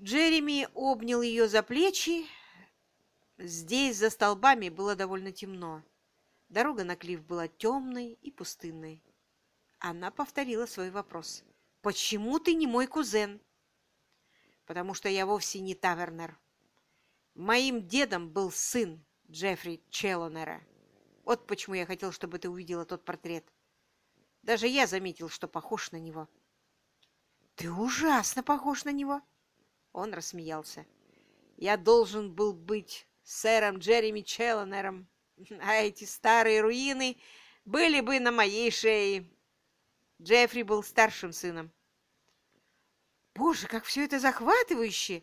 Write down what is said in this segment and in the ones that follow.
Джереми обнял ее за плечи. Здесь, за столбами, было довольно темно. Дорога на клифф была темной и пустынной. Она повторила свой вопрос. «Почему ты не мой кузен?» «Потому что я вовсе не Тавернер. Моим дедом был сын Джеффри Челлонера. Вот почему я хотел, чтобы ты увидела тот портрет. Даже я заметил, что похож на него». «Ты ужасно похож на него!» Он рассмеялся. «Я должен был быть сэром Джереми Челленером, а эти старые руины были бы на моей шее». Джеффри был старшим сыном. «Боже, как все это захватывающе!»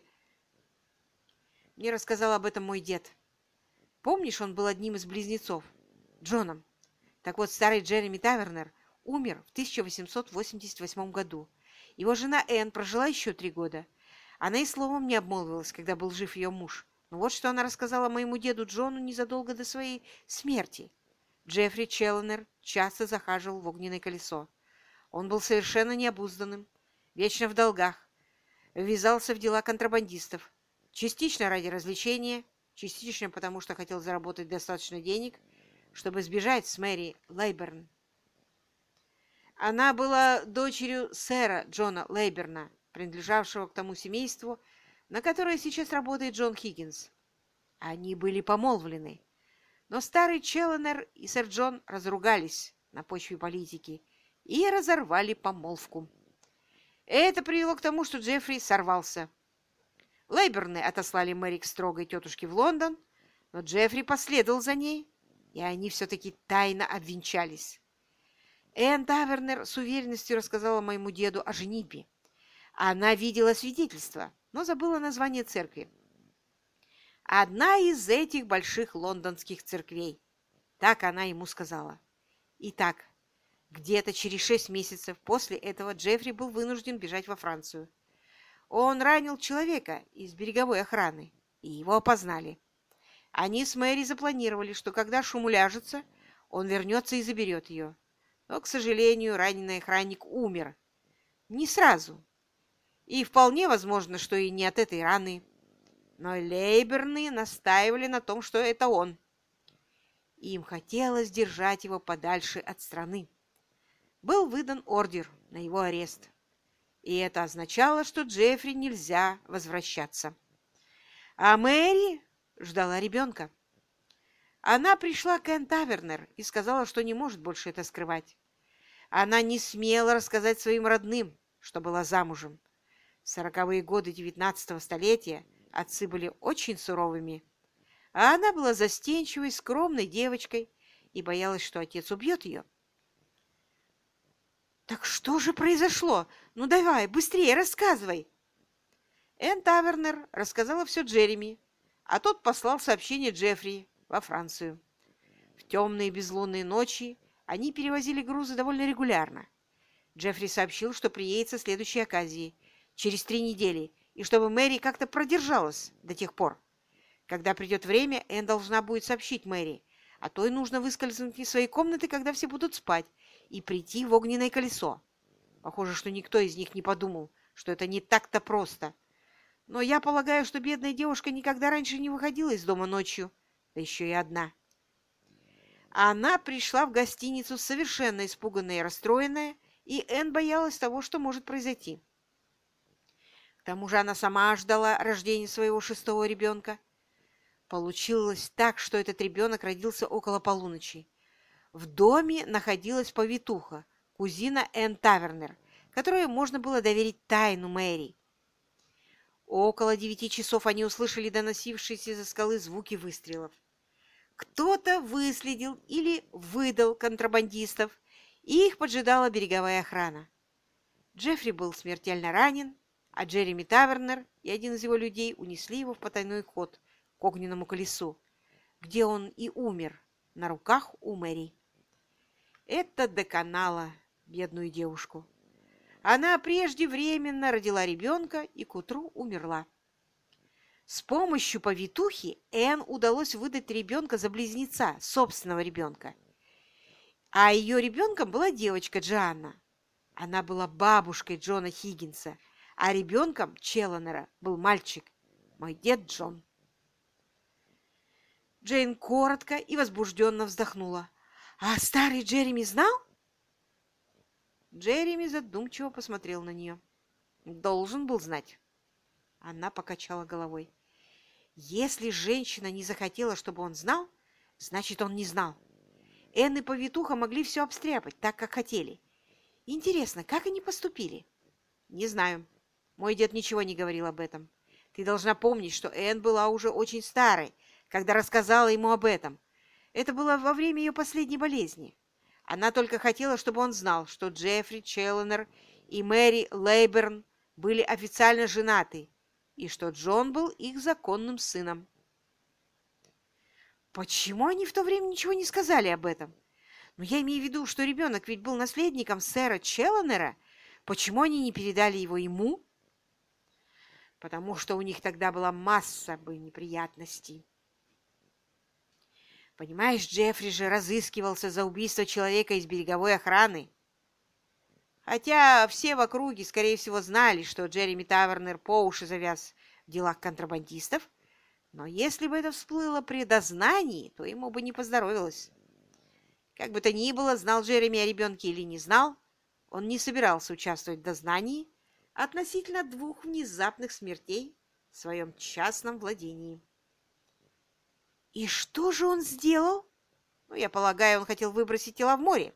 Мне рассказал об этом мой дед. Помнишь, он был одним из близнецов, Джоном? Так вот, старый Джереми Тавернер умер в 1888 году. Его жена Энн прожила еще три года. Она и словом не обмолвилась, когда был жив ее муж. Но вот что она рассказала моему деду Джону незадолго до своей смерти. Джеффри Челленер часто захаживал в огненное колесо. Он был совершенно необузданным, вечно в долгах, ввязался в дела контрабандистов, частично ради развлечения, частично потому, что хотел заработать достаточно денег, чтобы сбежать с Мэри Лейберн. Она была дочерью сэра Джона Лейберна, принадлежавшего к тому семейству, на которое сейчас работает Джон Хиггинс. Они были помолвлены, но старый Челленер и сэр Джон разругались на почве политики – и разорвали помолвку. Это привело к тому, что Джеффри сорвался. Лейберны отослали Мэри к строгой тетушке в Лондон, но Джеффри последовал за ней, и они все-таки тайно обвенчались. Энн Тавернер с уверенностью рассказала моему деду о женитьбе. Она видела свидетельство, но забыла название церкви. Одна из этих больших лондонских церквей. Так она ему сказала. Итак, где-то через шесть месяцев после этого Джеффри был вынужден бежать во Францию. Он ранил человека из береговой охраны, и его опознали. Они с Мэри запланировали, что когда шум уляжется, он вернется и заберет ее. Но, к сожалению, раненый охранник умер. Не сразу. И вполне возможно, что и не от этой раны. Но Лейберны настаивали на том, что это он. Им хотелось держать его подальше от страны был выдан ордер на его арест. И это означало, что Джеффри нельзя возвращаться. А Мэри ждала ребенка. Она пришла к Энн Тавернер и сказала, что не может больше это скрывать. Она не смела рассказать своим родным, что была замужем. Сороковые годы девятнадцатого столетия отцы были очень суровыми, а она была застенчивой, скромной девочкой и боялась, что отец убьет ее. «Так что же произошло? Ну давай, быстрее рассказывай!» Энн Тавернер рассказала все Джереми, а тот послал сообщение Джеффри во Францию. В темные безлунные ночи они перевозили грузы довольно регулярно. Джеффри сообщил, что приедет со следующей оказии, через три недели, и чтобы Мэри как-то продержалась до тех пор. Когда придет время, Энн должна будет сообщить Мэри, а то и нужно выскользнуть из своей комнаты, когда все будут спать, и прийти в огненное колесо. Похоже, что никто из них не подумал, что это не так-то просто. Но я полагаю, что бедная девушка никогда раньше не выходила из дома ночью, да еще и одна. Она пришла в гостиницу совершенно испуганная и расстроенная, и Энн боялась того, что может произойти. Тому же она сама ждала рождения своего шестого ребенка. Получилось так, что этот ребенок родился около полуночи. В доме находилась повитуха, кузина Энн Тавернер, которой можно было доверить тайну Мэри. Около девяти часов они услышали доносившиеся из-за скалы звуки выстрелов. Кто-то выследил или выдал контрабандистов, и их поджидала береговая охрана. Джеффри был смертельно ранен, а Джереми Тавернер и один из его людей унесли его в потайной ход к огненному колесу, где он и умер на руках у Мэри. Это доконало бедную девушку. Она преждевременно родила ребенка и к утру умерла. С помощью повитухи Энн удалось выдать ребенка за близнеца, собственного ребенка. А ее ребенком была девочка Джоанна. Она была бабушкой Джона Хиггинса, а ребенком Челленера был мальчик, мой дед Джон. Джейн коротко и возбужденно вздохнула. «А старый Джереми знал?» Джереми задумчиво посмотрел на нее. «Должен был знать». Она покачала головой. «Если женщина не захотела, чтобы он знал, значит, он не знал. Энн и повитуха могли все обстряпать так, как хотели. Интересно, как они поступили?» «Не знаю. Мой дед ничего не говорил об этом. Ты должна помнить, что Энн была уже очень старой, когда рассказала ему об этом. Это было во время ее последней болезни. Она только хотела, чтобы он знал, что Джеффри Челленер и Мэри Лейберн были официально женаты, и что Джон был их законным сыном. Почему они в то время ничего не сказали об этом? Но я имею в виду, что ребенок ведь был наследником сэра Челленера. Почему они не передали его ему? Потому что у них тогда была масса бы неприятностей. Понимаешь, Джеффри же разыскивался за убийство человека из береговой охраны. Хотя все в округе, скорее всего, знали, что Джереми Тавернер по уши завяз в делах контрабандистов, но если бы это всплыло при дознании, то ему бы не поздоровилось. Как бы то ни было, знал Джереми о ребенке или не знал, он не собирался участвовать в дознании относительно двух внезапных смертей в своем частном владении. И что же он сделал? Ну, я полагаю, он хотел выбросить тело в море.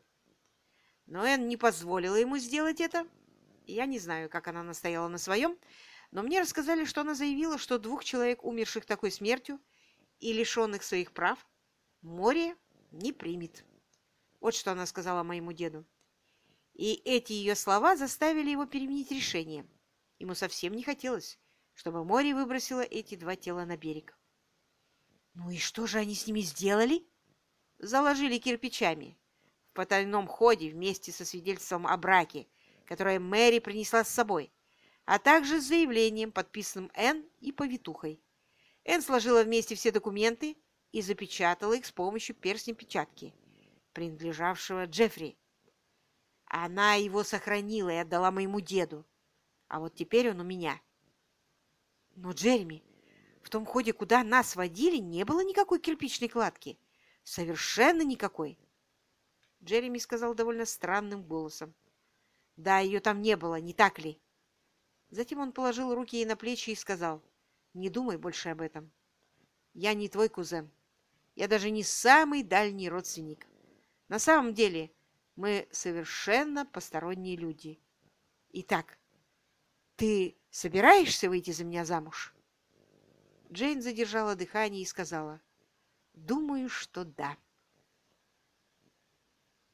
Но Энн не позволила ему сделать это. Я не знаю, как она настояла на своем, но мне рассказали, что она заявила, что двух человек, умерших такой смертью и лишенных своих прав, море не примет. Вот что она сказала моему деду. И эти ее слова заставили его переменить решение. Ему совсем не хотелось, чтобы море выбросило эти два тела на берег. Ну и что же они с ними сделали? Заложили кирпичами в потайном ходе вместе со свидетельством о браке, которое Мэри принесла с собой, а также с заявлением, подписанным Энн и повитухой. Энн сложила вместе все документы и запечатала их с помощью перстня-печатки, принадлежавшего Джеффри. Она его сохранила и отдала моему деду, а вот теперь он у меня. Но, Джереми, в том ходе, куда нас водили, не было никакой кирпичной кладки. Совершенно никакой. Джереми сказал довольно странным голосом. Да, ее там не было, не так ли? Затем он положил руки ей на плечи и сказал, не думай больше об этом. Я не твой кузен. Я даже не самый дальний родственник. На самом деле мы совершенно посторонние люди. Итак, ты собираешься выйти за меня замуж?» Джейн задержала дыхание и сказала, «Думаю, что да».